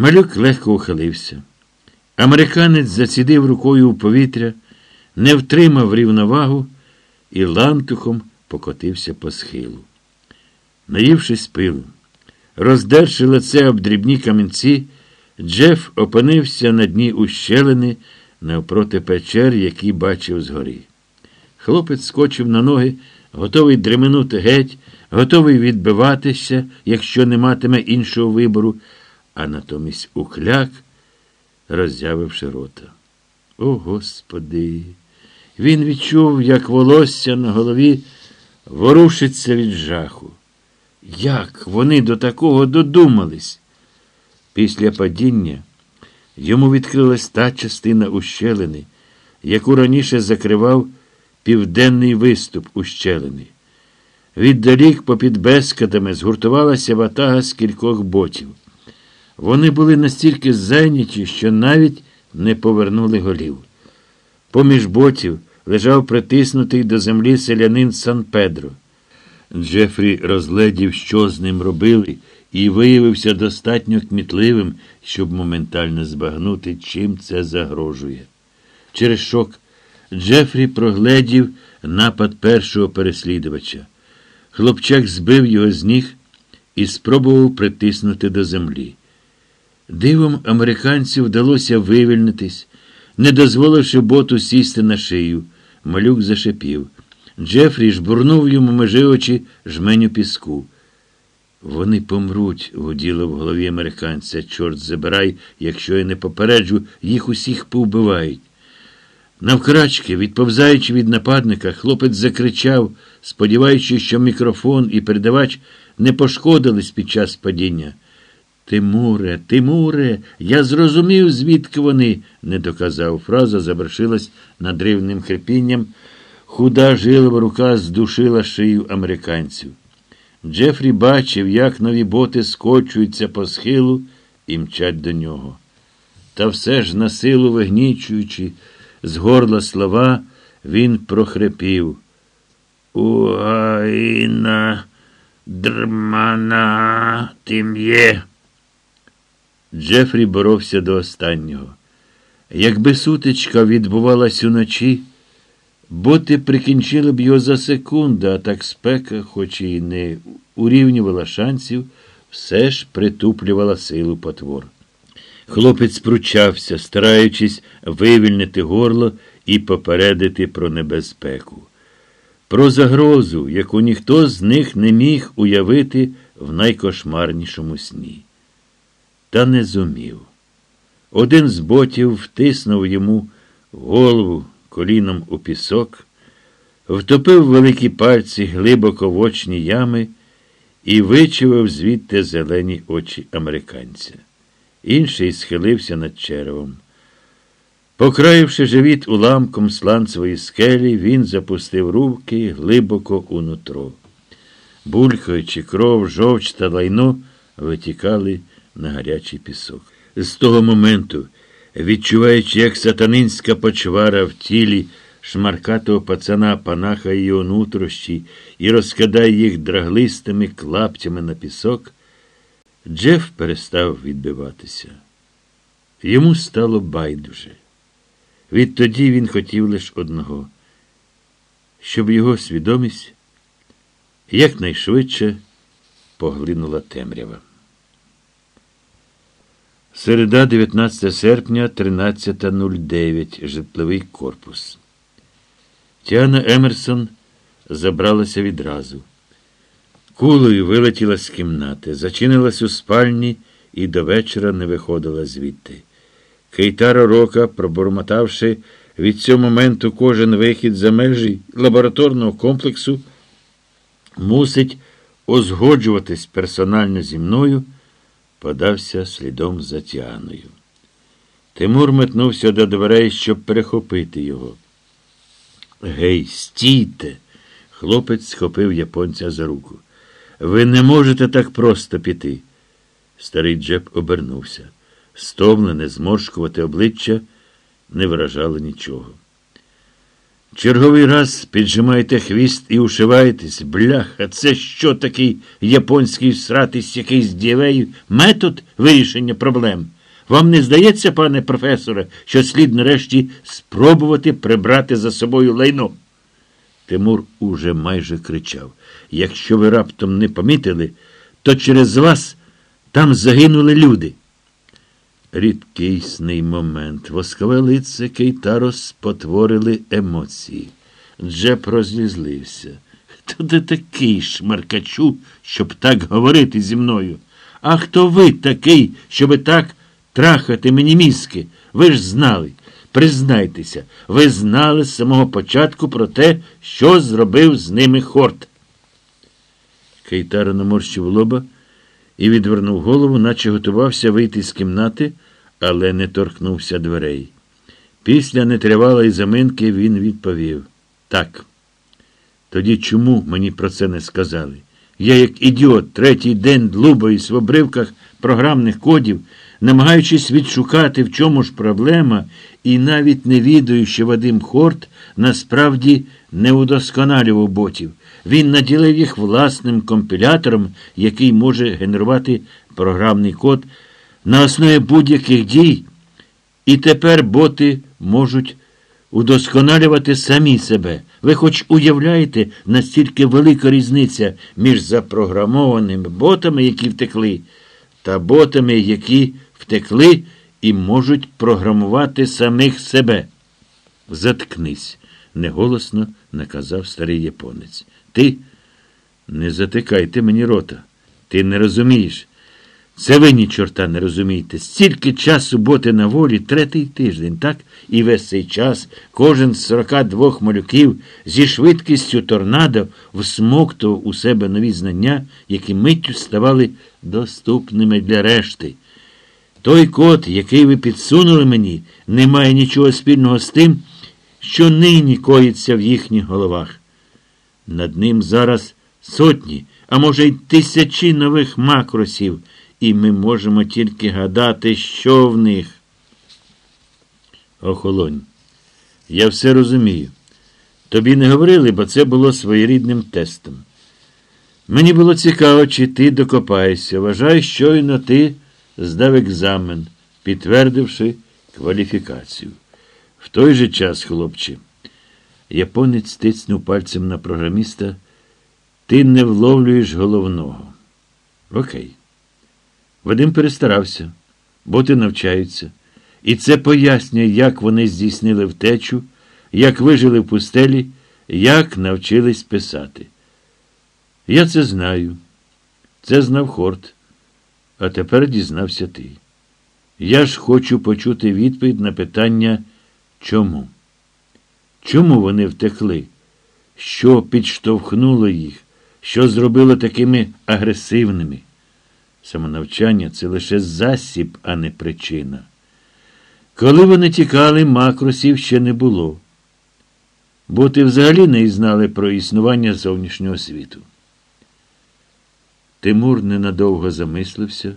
Малюк легко ухилився. Американець зацідив рукою у повітря, не втримав рівновагу і лантухом покотився по схилу. Наївшись пилу, роздерши лице об дрібні камінці, Джеф опинився на дні ущелини навпроти печер, які бачив згорі. Хлопець скочив на ноги, готовий дременути геть, готовий відбиватися, якщо не матиме іншого вибору, а натомість ukляк, роззявивши рота. О, Господи! Він відчув, як волосся на голові ворушиться від жаху. Як вони до такого додумались? Після падіння йому відкрилась та частина ущелини, яку раніше закривав південний виступ ущелини. Віддалік попід безкатами згуртувалася ватага з кількох ботів. Вони були настільки зайняті, що навіть не повернули голів. Поміж ботів лежав притиснутий до землі селянин Сан Педро. Джефрі розгледів, що з ним робили, і виявився достатньо кмітливим, щоб моментально збагнути, чим це загрожує. Через шок Джефрі прогледів напад першого переслідувача. Хлопчак збив його з ніг і спробував притиснути до землі. Дивом американцю вдалося вивільнитись, не дозволивши боту сісти на шию. Малюк зашипів. Джефрі жбурнув йому межи очі жменю піску. Вони помруть, гуділо в голові американця. Чорт забирай, якщо я не попереджу, їх усіх повбивають. Навкрачки, відповзаючи від нападника, хлопець закричав, сподіваючись, що мікрофон і передавач не пошкодились під час падіння. Тимуре, Тимуре, я зрозумів, звідки вони, не доказав. Фраза завершилась надривним хрипінням. Худа жилова рука здушила шию американців. Джефрі бачив, як нові боти скочуються по схилу і мчать до нього. Та все ж, на силу вигнічуючи, з горла слова, він прохрипів. Уаїна дрмана тим'є. Джефрі боровся до останнього. Якби сутичка відбувалась уночі, боти прикінчили б його за секунду, а так спека, хоч і не урівнювала шансів, все ж притуплювала силу потвор. Хлопець пручався, стараючись вивільнити горло і попередити про небезпеку, про загрозу, яку ніхто з них не міг уявити в найкошмарнішому сні. Та не зумів. Один з ботів втиснув йому голову коліном у пісок, втопив великі пальці глибоко в очні ями і вичавив звідти зелені очі американця. Інший схилився над черевом. Покраївши живіт уламком сланцевої скелі, він запустив руки глибоко у нутро. Булькаючи кров, жовч та лайно витікали на гарячий пісок. З того моменту, відчуваючи, як сатанинська почвара в тілі шмаркатого пацана панахає його нутрощі і розкидає їх драглистими клаптями на пісок, Джеф перестав відбиватися. Йому стало байдуже. Відтоді він хотів лише одного, щоб його свідомість якнайшвидше поглинула темрява. Середа, 19 серпня, 13.09. Житловий корпус. Тіана Емерсон забралася відразу. Кулею вилетіла з кімнати, зачинилась у спальні і до вечора не виходила звідти. Кейтаро Рока, пробормотавши від цього моменту кожен вихід за межі лабораторного комплексу, мусить озгоджуватись персонально зі мною, подався слідом за Тіаною. Тимур метнувся до дверей, щоб перехопити його. Гей, стійте! Хлопець схопив японця за руку. Ви не можете так просто піти. Старий Джеб обернувся. Стомлене, зморшкувати обличчя не вражало нічого. Черговий раз піджимаєте хвіст і ушиваєтесь. Бляха, це що такий японський сратись якийсь дівею? Метод вирішення проблем. Вам не здається, пане професоре, що слід нарешті спробувати прибрати за собою лайно? Тимур уже майже кричав. Якщо ви раптом не помітили, то через вас там загинули люди. Рідкісний момент. Воскове лице Кейтаро спотворили емоції. Джеб розлізлився. Хто ти такий, шмаркачу, щоб так говорити зі мною? А хто ви такий, щоби так трахати мені мізки? Ви ж знали. Признайтеся, ви знали з самого початку про те, що зробив з ними хорт. Кейтаро наморщив лоба і відвернув голову, наче готувався вийти з кімнати, але не торкнувся дверей. Після нетривалої заминки він відповів так. Тоді чому мені про це не сказали? Я, як ідіот, третій день длубаюсь в обривках програмних кодів, намагаючись відшукати, в чому ж проблема, і навіть не відаю, що Вадим Хорт насправді не удосконалював ботів. Він наділив їх власним компілятором, який може генерувати програмний код на основі будь-яких дій, і тепер боти можуть удосконалювати самі себе. Ви хоч уявляєте, настільки велика різниця між запрограмованими ботами, які втекли, та ботами, які втекли і можуть програмувати самих себе. Заткнись, неголосно наказав старий японець. Ти не затикайте мені рота. Ти не розумієш. Це ви ні чорта не розумієте. Стільки часу боти на волі, третій тиждень, так? І весь цей час кожен з 42 малюків зі швидкістю торнадо всмоктував у себе нові знання, які миттю ставали доступними для решти. Той код, який ви підсунули мені, не має нічого спільного з тим, що нині коїться в їхніх головах. Над ним зараз сотні, а може й тисячі нових макросів, і ми можемо тільки гадати, що в них. Охолонь. Я все розумію. Тобі не говорили, бо це було своєрідним тестом. Мені було цікаво, чи ти докопаєшся. Вважаю, щойно ти здав екзамен, підтвердивши кваліфікацію. В той же час, хлопче, японець тицнув пальцем на програміста. Ти не вловлюєш головного. Окей. Вадим перестарався, боти навчаються. І це пояснює, як вони здійснили втечу, як вижили в пустелі, як навчились писати. Я це знаю. Це знав Хорт. А тепер дізнався ти. Я ж хочу почути відповідь на питання чому? Чому вони втекли? Що підштовхнуло їх? Що зробило такими агресивними? Самонавчання це лише засіб, а не причина. Коли вони тікали, макросів ще не було. Боти взагалі не знали про існування зовнішнього світу. Тимур ненадовго замислився,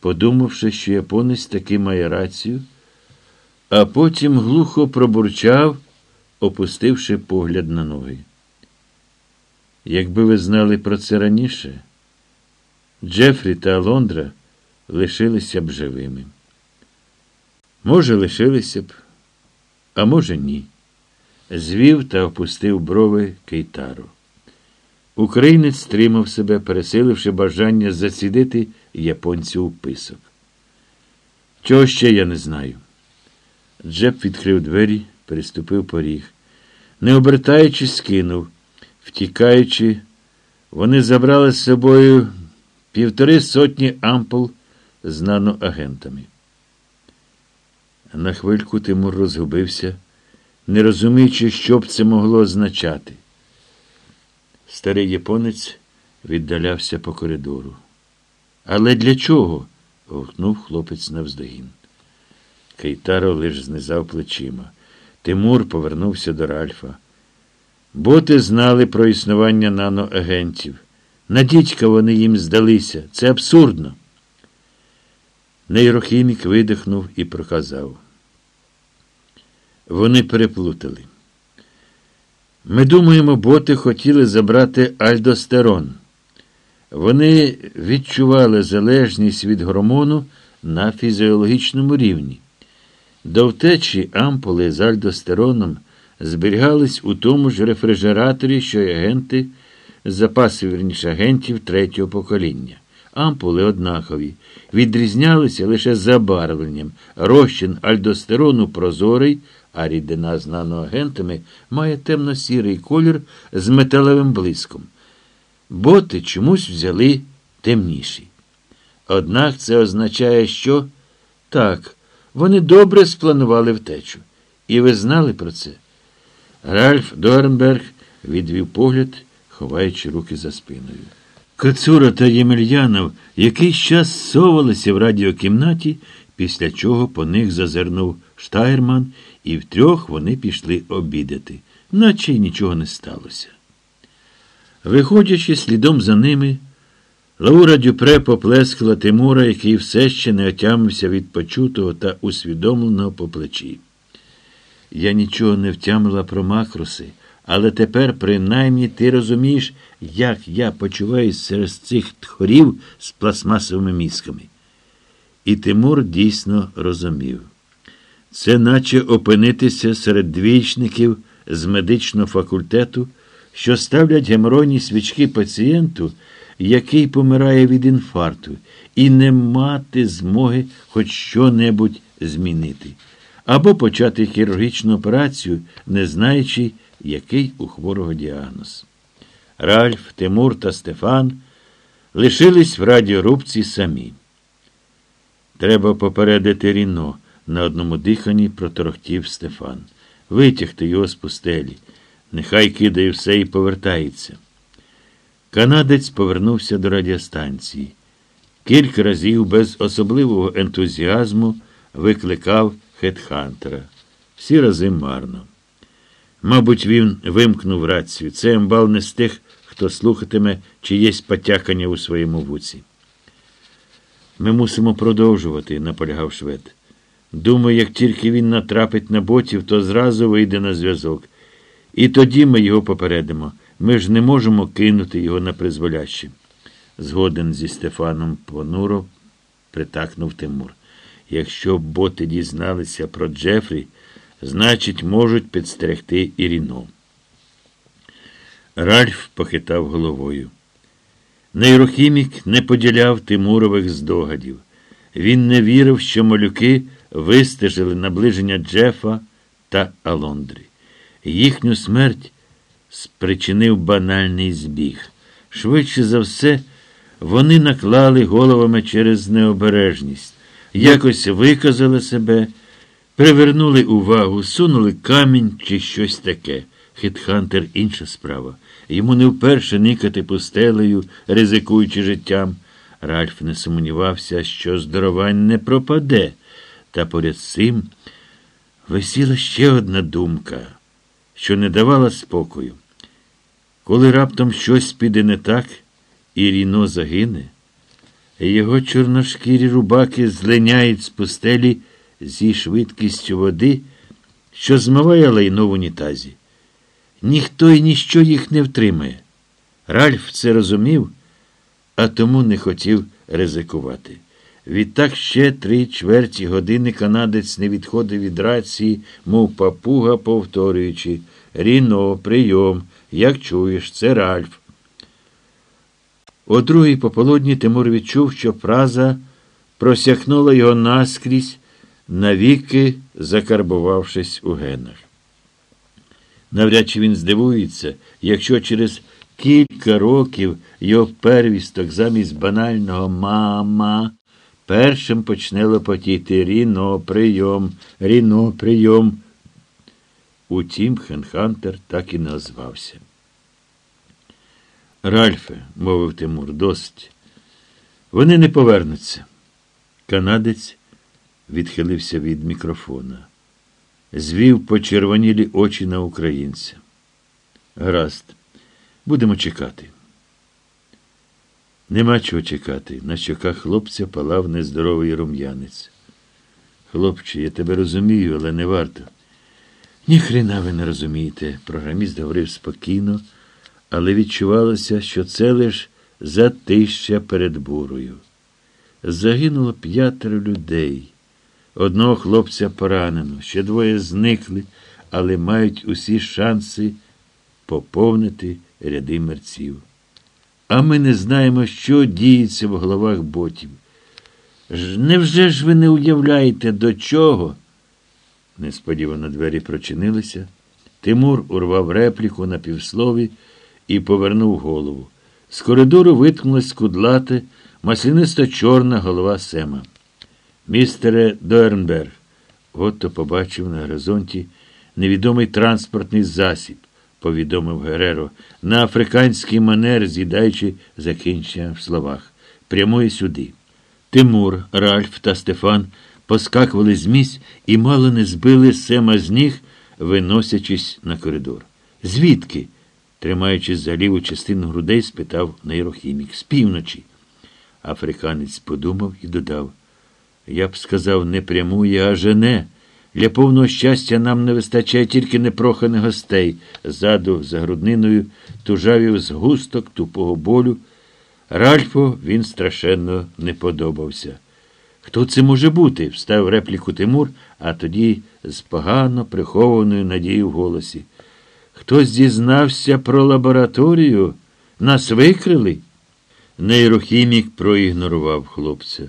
подумавши, що японець таки має рацію, а потім глухо пробурчав, опустивши погляд на ноги. Якби ви знали про це раніше, Джефрі та Алондра лишилися б живими. Може, лишилися б, а може, ні. Звів та опустив брови Кейтару. Українець стримав себе, пересиливши бажання зацідити японцю у писок. Чого ще я не знаю. Джеб відкрив двері, переступив поріг. Не обертаючись, скинув. Втікаючи, вони забрали з собою півтори сотні ампул з наноагентами. На хвильку Тимур розгубився, не розуміючи, що б це могло означати. Старий японець віддалявся по коридору. Але для чого? гукнув хлопець навздогін. Кейтаро лиш знизав плечима. Тимур повернувся до Ральфа. Боти знали про існування наноагентів. На дідька вони їм здалися. Це абсурдно. Нейрохімік видихнув і проказав. Вони переплутали. Ми думаємо, боти хотіли забрати альдостерон. Вони відчували залежність від гормону на фізіологічному рівні. До втечі ампули з альдостероном зберігались у тому ж рефрижераторі, що й агенти, запаси вірніше агентів третього покоління. Ампули однакові, відрізнялися лише забарвленням. Розчин альдостерону прозорий, а рідина з наноагентами має темно-сірий колір з металевим блиском. Боти чомусь взяли темніші. Однак це означає, що так, вони добре спланували втечу. І ви знали про це? Ральф Дорнберг відвів погляд, ховаючи руки за спиною. Кацура та Ємельянов якийсь час совалися в радіокімнаті, після чого по них зазирнув Штайрман, і втрьох вони пішли обідати, наче й нічого не сталося. Виходячи слідом за ними, Лаура Дюпре поплескала Тимура, який все ще не отямився від почутого та усвідомленого по плечі. Я нічого не втямила про макроси, але тепер, принаймні, ти розумієш, як я почуваюся серед цих тхорів з пластмасовими мізками. І Тимур дійсно розумів. Це наче опинитися серед двічників з медичного факультету, що ставлять геморойні свічки пацієнту, який помирає від інфаркту, і не мати змоги хоч що-небудь змінити, або почати хірургічну операцію, не знаючи, який у хворого діагноз. Ральф, Тимур та Стефан лишились в радіорубці самі. Треба попередити Ріно, на одному диханні проторохтів Стефан. Витягти його з пустелі. Нехай кидає все і повертається. Канадець повернувся до радіостанції. Кілька разів без особливого ентузіазму викликав Хетхантера. Всі рази марно. Мабуть, він вимкнув рацію. Це ембал не з тих, хто слухатиме чиєсь потякання у своєму вуці. Ми мусимо продовжувати, наполягав швед. Думаю, як тільки він натрапить на ботів, то зразу вийде на зв'язок. І тоді ми його попередимо. Ми ж не можемо кинути його на призволяще. Згоден зі Стефаном понуро притакнув Тимур. Якщо боти дізналися про Джефрі, значить, можуть підстерегти Іріно. Ральф похитав головою. Нейрохімік не поділяв Тимурових здогадів. Він не вірив, що малюки вистежили наближення Джефа та Алондрі. Їхню смерть спричинив банальний збіг. Швидше за все, вони наклали головами через необережність, якось виказали себе, привернули увагу, сунули камінь чи щось таке. Хітхантер інша справа. Йому не вперше никати пустелею, ризикуючи життям. Ральф не сумнівався, що здоровань не пропаде. Та поряд з цим висіла ще одна думка, що не давала спокою. Коли раптом щось піде не так, і Ріно загине, його чорношкірі рубаки злиняють з пустелі зі швидкістю води, що змиває лайно в унітазі. Ніхто і ніщо їх не втримає. Ральф це розумів, а тому не хотів ризикувати. Відтак ще три чверті години канадець не відходив від рації, мов папуга, повторюючи Ріно, прийом, як чуєш, це Ральф. О другій пополудні Тимур відчув, що фраза просякнула його наскрізь, навіки закарбувавшись у генах. Навряд чи він здивується, якщо через кілька років його первісток замість банального мама першим почне лопотіти Ріно, прийом, Ріно, прийом. Утім, Хенхантер так і не озвався. Ральфе, мовив Тимур, досить. Вони не повернуться. Канадець відхилився від мікрофона звів почервонілі очі на українця. Гаразд, будемо чекати. Нема чого чекати. На щоках хлопця палав нездоровий рум'янець. Хлопче, я тебе розумію, але не варто. Ніхрена ви не розумієте, програміст говорив спокійно, але відчувалося, що це лиш затища перед бурою. Загинуло п'ятеро людей. Одного хлопця поранено, ще двоє зникли, але мають усі шанси поповнити ряди мерців. А ми не знаємо, що діється в головах ботів. Невже ж ви не уявляєте, до чого? Несподівано двері прочинилися. Тимур урвав репліку на півслові і повернув голову. З коридору виткнулась кудлате, маслянисто чорна голова Сема. Містере Доернберг, Готто побачив на горизонті невідомий транспортний засіб, повідомив Гереро, на африканський манер, з'їдаючи закінчення в словах. Прямує сюди. Тимур, Ральф та Стефан поскакували з місць і мало не збили Сема з ніг, виносячись на коридор. Звідки? тримаючись за ліву частину грудей, спитав нейрохімік. З півночі. Африканець подумав і додав. Я б сказав, не прямує, а жене. Для повного щастя нам не вистачає тільки непроханих гостей. Ззаду, за грудниною, тужавів згусток тупого болю. Ральфу він страшенно не подобався. Хто це може бути? встав репліку Тимур, а тоді з погано прихованою надією в голосі. Хтось дізнався про лабораторію? Нас викрили? Нейрохімік проігнорував хлопця.